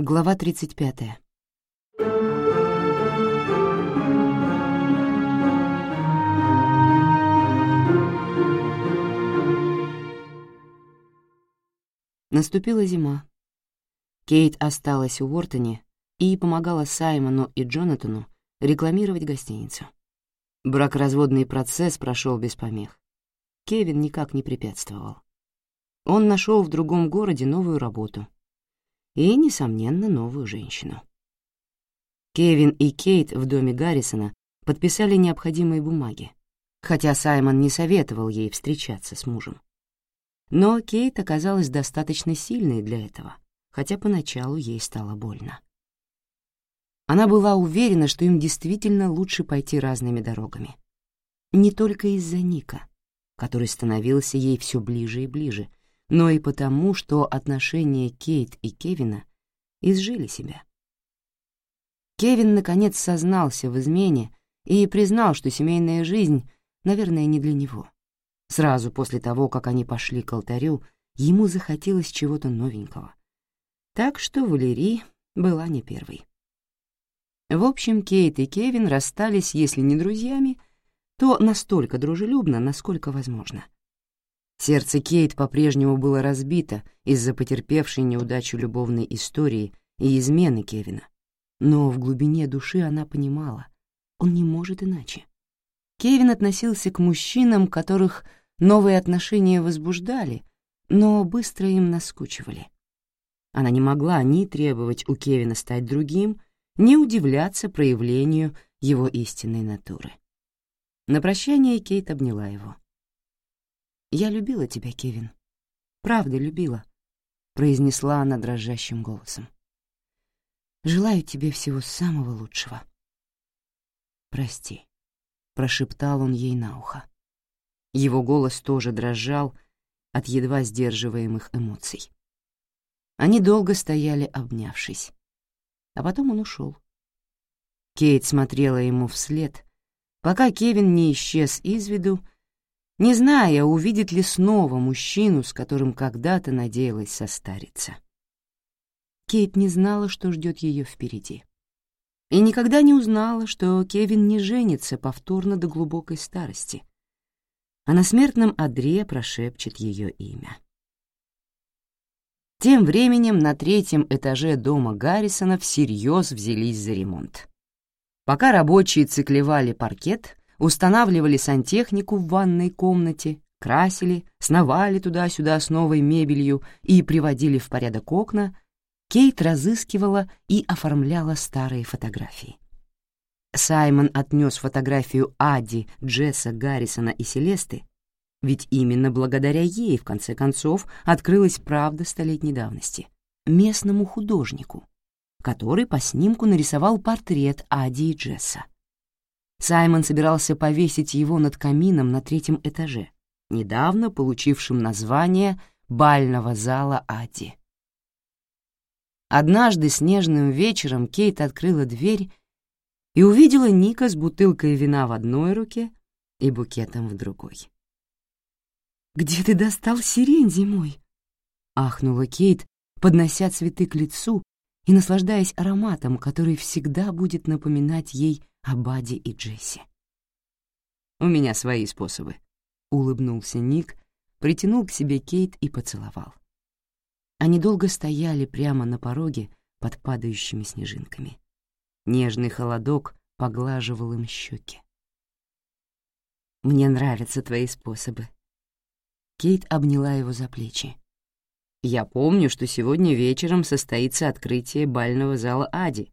Глава 35. Наступила зима. Кейт осталась у Уортоне и помогала Саймону и Джонатану рекламировать гостиницу. Бракоразводный процесс прошел без помех. Кевин никак не препятствовал. Он нашел в другом городе новую работу — и, несомненно, новую женщину. Кевин и Кейт в доме Гаррисона подписали необходимые бумаги, хотя Саймон не советовал ей встречаться с мужем. Но Кейт оказалась достаточно сильной для этого, хотя поначалу ей стало больно. Она была уверена, что им действительно лучше пойти разными дорогами. Не только из-за Ника, который становился ей все ближе и ближе, но и потому, что отношения Кейт и Кевина изжили себя. Кевин наконец сознался в измене и признал, что семейная жизнь, наверное, не для него. Сразу после того, как они пошли к алтарю, ему захотелось чего-то новенького. Так что Валерий была не первой. В общем, Кейт и Кевин расстались, если не друзьями, то настолько дружелюбно, насколько возможно — Сердце Кейт по-прежнему было разбито из-за потерпевшей неудачу любовной истории и измены Кевина. Но в глубине души она понимала, он не может иначе. Кевин относился к мужчинам, которых новые отношения возбуждали, но быстро им наскучивали. Она не могла ни требовать у Кевина стать другим, ни удивляться проявлению его истинной натуры. На прощание Кейт обняла его. «Я любила тебя, Кевин. Правда любила», — произнесла она дрожащим голосом. «Желаю тебе всего самого лучшего». «Прости», — прошептал он ей на ухо. Его голос тоже дрожал от едва сдерживаемых эмоций. Они долго стояли, обнявшись. А потом он ушел. Кейт смотрела ему вслед, пока Кевин не исчез из виду, — не зная, увидит ли снова мужчину, с которым когда-то надеялась состариться. Кейт не знала, что ждет ее впереди. И никогда не узнала, что Кевин не женится повторно до глубокой старости, а на смертном одре прошепчет ее имя. Тем временем на третьем этаже дома Гаррисона всерьез взялись за ремонт. Пока рабочие циклевали паркет — устанавливали сантехнику в ванной комнате, красили, сновали туда-сюда с новой мебелью и приводили в порядок окна, Кейт разыскивала и оформляла старые фотографии. Саймон отнес фотографию Ади, Джесса, Гаррисона и Селесты, ведь именно благодаря ей, в конце концов, открылась правда столетней давности, местному художнику, который по снимку нарисовал портрет Ади и Джесса. Саймон собирался повесить его над камином на третьем этаже, недавно получившим название бального зала Ади. Однажды снежным вечером Кейт открыла дверь и увидела Ника с бутылкой вина в одной руке и букетом в другой. «Где ты достал сирень зимой?» — ахнула Кейт, поднося цветы к лицу и наслаждаясь ароматом, который всегда будет напоминать ей о Баде и Джесси. «У меня свои способы», — улыбнулся Ник, притянул к себе Кейт и поцеловал. Они долго стояли прямо на пороге под падающими снежинками. Нежный холодок поглаживал им щеки. «Мне нравятся твои способы». Кейт обняла его за плечи. «Я помню, что сегодня вечером состоится открытие бального зала Ади,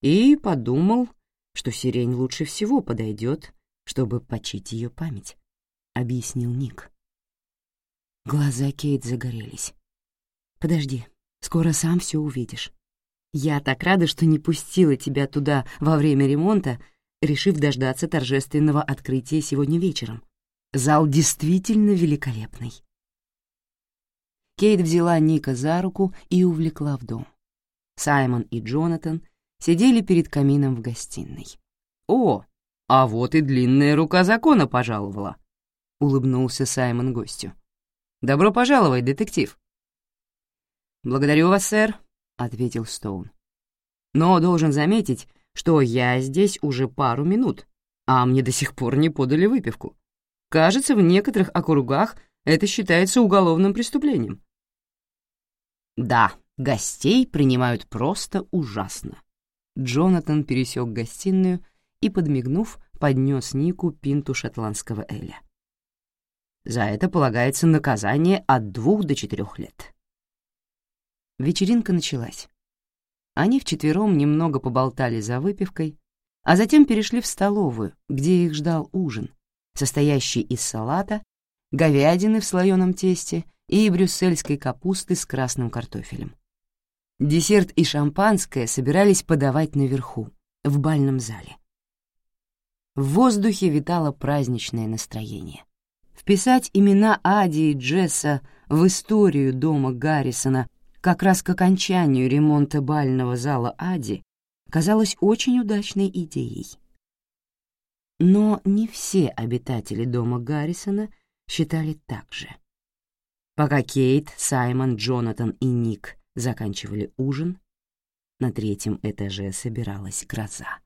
и подумал, что сирень лучше всего подойдет, чтобы почить ее память», — объяснил Ник. Глаза Кейт загорелись. «Подожди, скоро сам все увидишь. Я так рада, что не пустила тебя туда во время ремонта, решив дождаться торжественного открытия сегодня вечером. Зал действительно великолепный». Кейт взяла Ника за руку и увлекла в дом. Саймон и Джонатан сидели перед камином в гостиной. «О, а вот и длинная рука закона пожаловала», — улыбнулся Саймон гостю. «Добро пожаловать, детектив». «Благодарю вас, сэр», — ответил Стоун. «Но должен заметить, что я здесь уже пару минут, а мне до сих пор не подали выпивку. Кажется, в некоторых округах это считается уголовным преступлением». «Да, гостей принимают просто ужасно», Джонатан пересек гостиную и, подмигнув, поднес Нику пинту шотландского эля. За это полагается наказание от двух до четырех лет. Вечеринка началась. Они вчетвером немного поболтали за выпивкой, а затем перешли в столовую, где их ждал ужин, состоящий из салата, говядины в слоеном тесте и брюссельской капусты с красным картофелем. Десерт и шампанское собирались подавать наверху, в бальном зале. В воздухе витало праздничное настроение. Вписать имена Ади и Джесса в историю дома Гаррисона как раз к окончанию ремонта бального зала Ади казалось очень удачной идеей. Но не все обитатели дома Гаррисона считали так же. Пока Кейт, Саймон, Джонатан и Ник заканчивали ужин. На третьем этаже собиралась гроза.